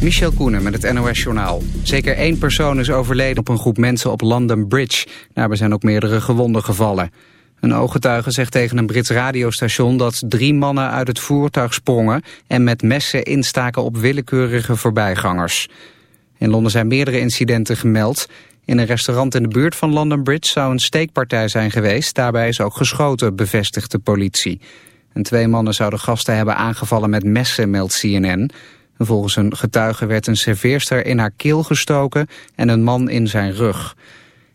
Michel Koenen met het NOS-journaal. Zeker één persoon is overleden op een groep mensen op London Bridge. Daarbij zijn ook meerdere gewonden gevallen. Een ooggetuige zegt tegen een Brits radiostation dat drie mannen uit het voertuig sprongen... en met messen instaken op willekeurige voorbijgangers. In Londen zijn meerdere incidenten gemeld. In een restaurant in de buurt van London Bridge zou een steekpartij zijn geweest. Daarbij is ook geschoten, bevestigt de politie. En twee mannen zouden gasten hebben aangevallen met messen, meldt CNN... Volgens een getuige werd een serveerster in haar keel gestoken en een man in zijn rug.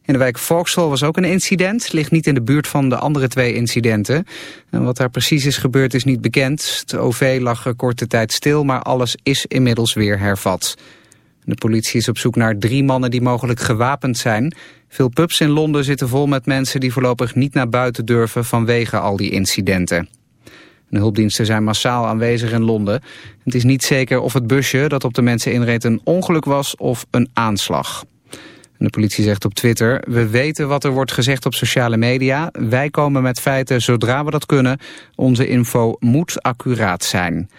In de wijk Vauxhall was ook een incident, ligt niet in de buurt van de andere twee incidenten. En wat daar precies is gebeurd is niet bekend. Het OV lag er korte tijd stil, maar alles is inmiddels weer hervat. De politie is op zoek naar drie mannen die mogelijk gewapend zijn. Veel pubs in Londen zitten vol met mensen die voorlopig niet naar buiten durven vanwege al die incidenten. De hulpdiensten zijn massaal aanwezig in Londen. Het is niet zeker of het busje dat op de mensen inreed een ongeluk was of een aanslag. De politie zegt op Twitter, we weten wat er wordt gezegd op sociale media. Wij komen met feiten zodra we dat kunnen. Onze info moet accuraat zijn.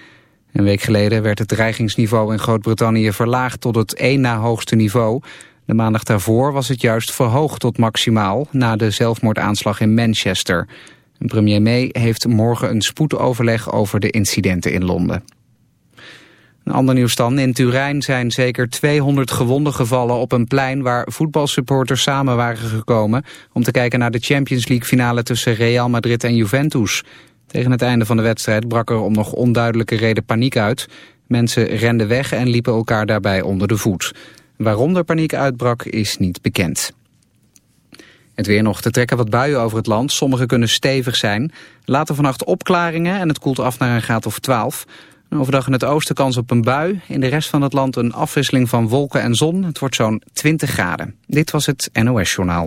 Een week geleden werd het dreigingsniveau in Groot-Brittannië verlaagd tot het één na hoogste niveau. De maandag daarvoor was het juist verhoogd tot maximaal na de zelfmoordaanslag in Manchester. Premier May heeft morgen een spoedoverleg over de incidenten in Londen. Een ander nieuws dan. In Turijn zijn zeker 200 gewonden gevallen op een plein waar voetbalsupporters samen waren gekomen om te kijken naar de Champions League finale tussen Real Madrid en Juventus. Tegen het einde van de wedstrijd brak er om nog onduidelijke reden paniek uit. Mensen renden weg en liepen elkaar daarbij onder de voet. Waarom er paniek uitbrak is niet bekend. Het weer nog te trekken wat buien over het land. Sommige kunnen stevig zijn. Later vannacht opklaringen en het koelt af naar een graad of 12. overdag in het oosten kans op een bui. In de rest van het land een afwisseling van wolken en zon. Het wordt zo'n 20 graden. Dit was het NOS Journaal.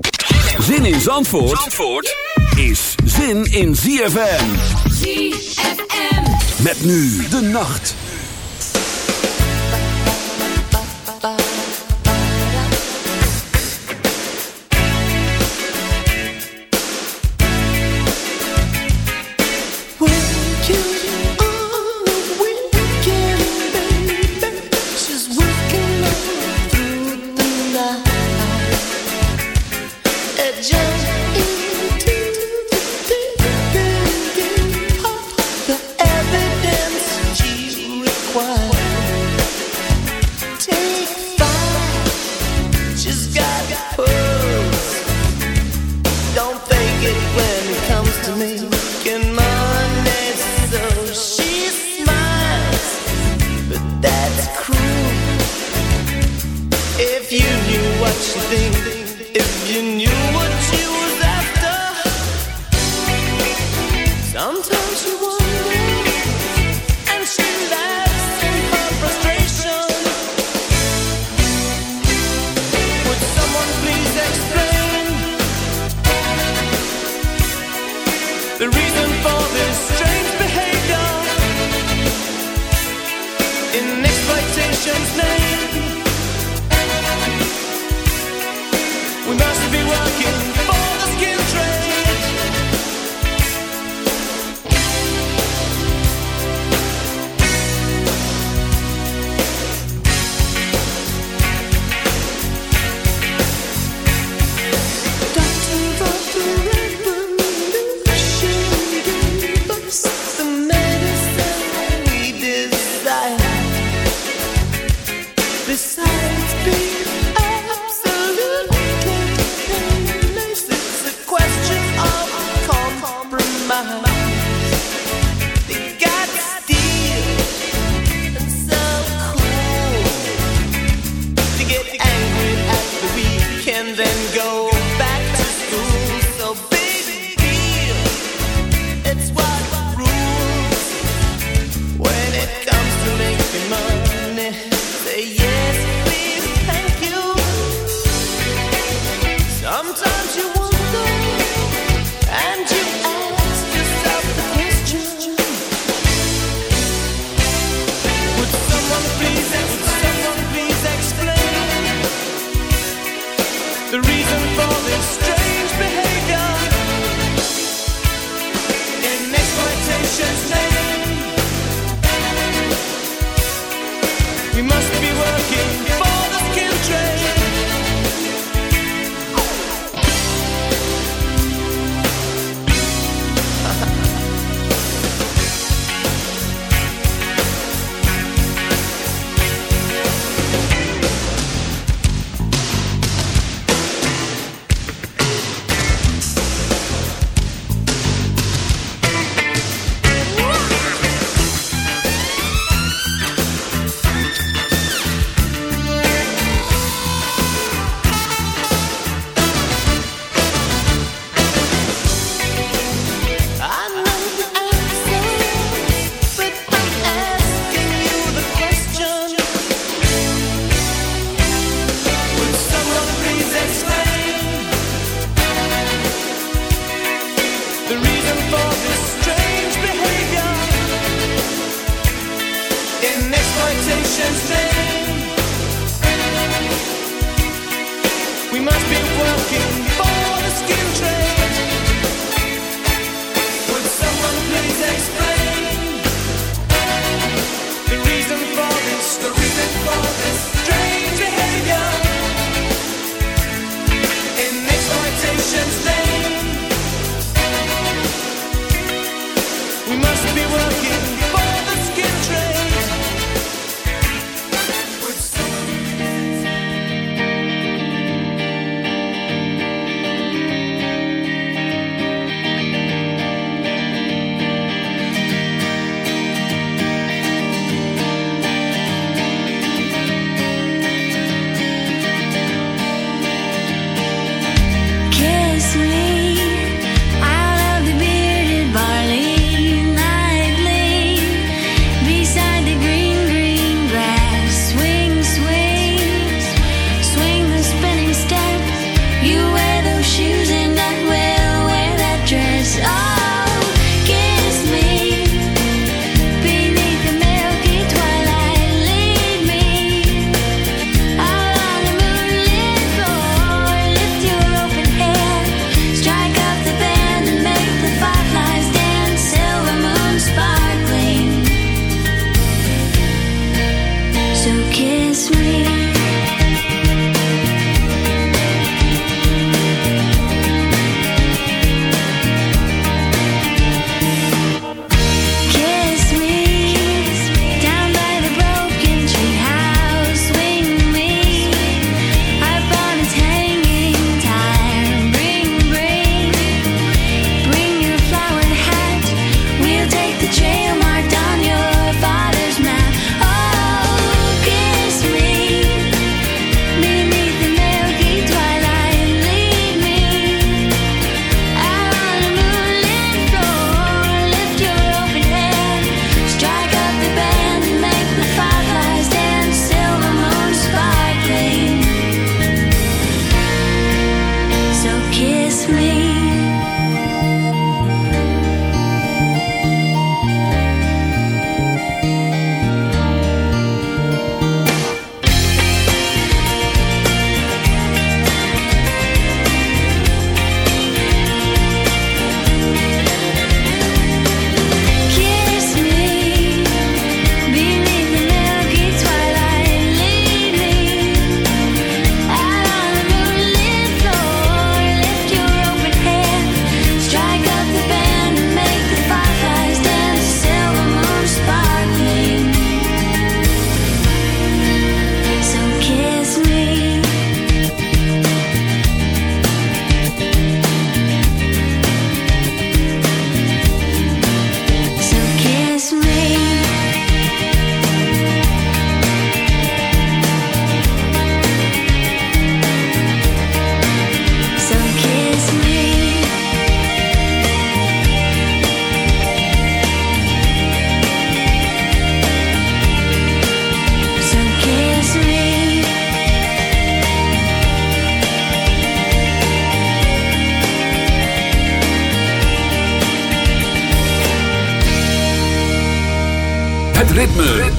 Zin in Zandvoort, Zandvoort is zin in ZFM. ZFM. Met nu de nacht.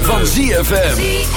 van ZFM.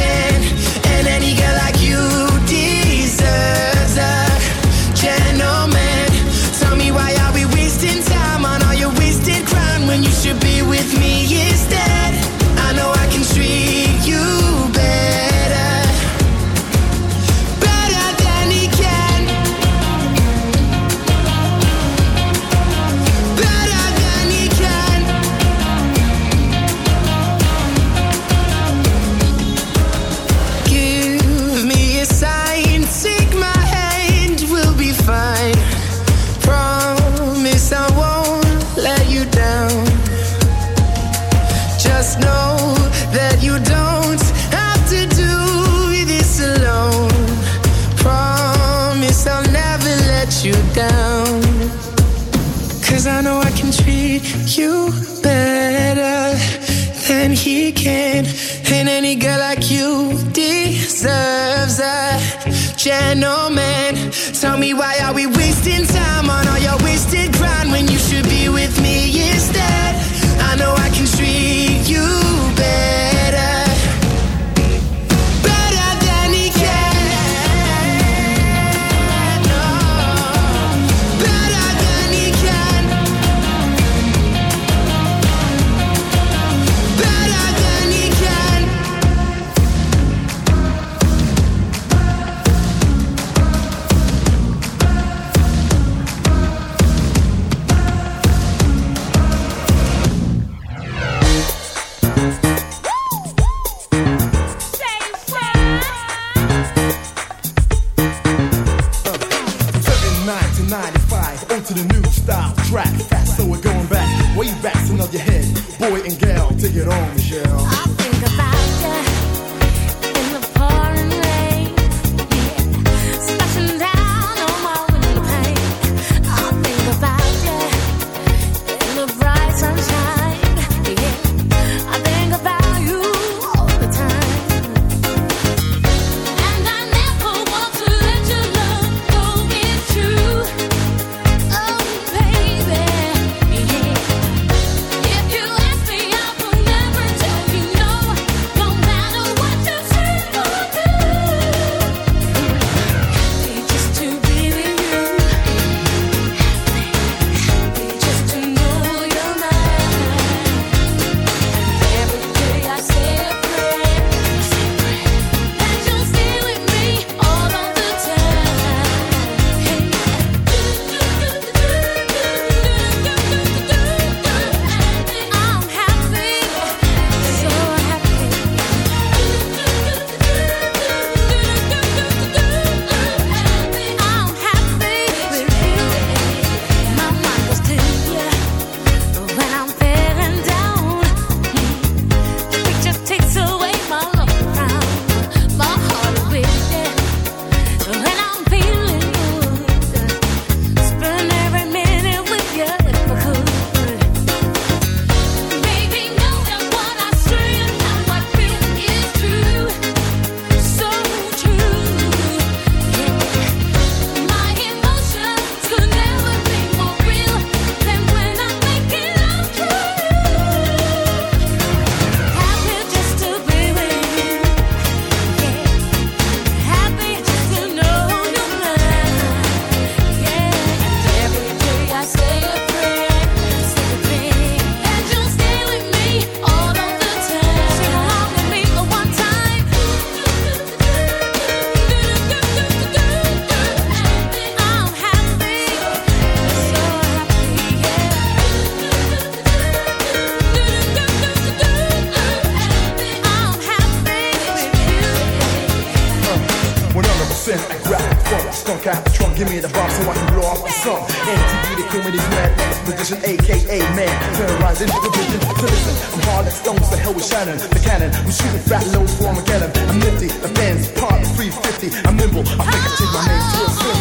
in the vision. So listen, I'm hard as stones, the hell with Shannon, the cannon. I'm shooting fat low for Armageddon. I'm nifty, the fans part 350. I'm nimble, I think I take my name to a film.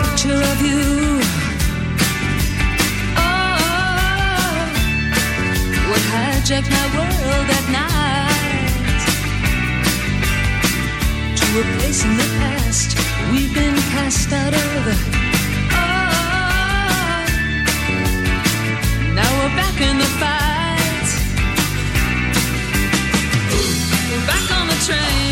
picture of you. Oh, what hijacked my world at night to a place in the past we've been cast out of. Oh, now we're back in the fight. We're back on the train.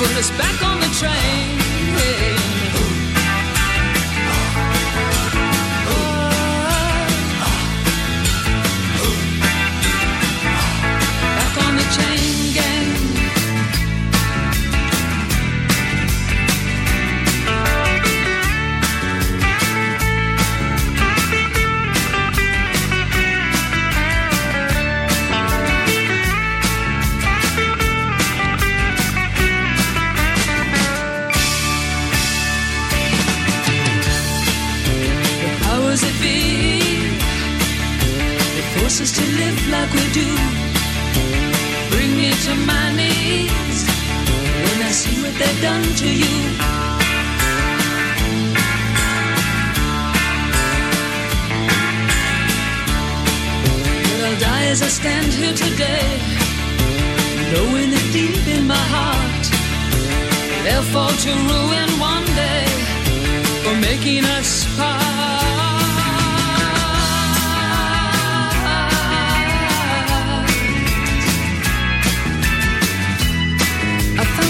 put us back on the train. Yeah. they've done to you. Well, I'll die as I stand here today, knowing it deep in my heart. They'll fall to ruin one day for making us part.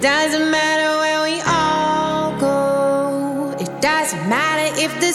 doesn't matter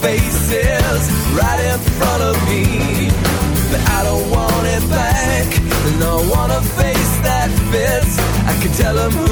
faces right in front of me. But I don't want it back, and I want a face that fits. I can tell them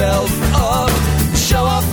myself up, show off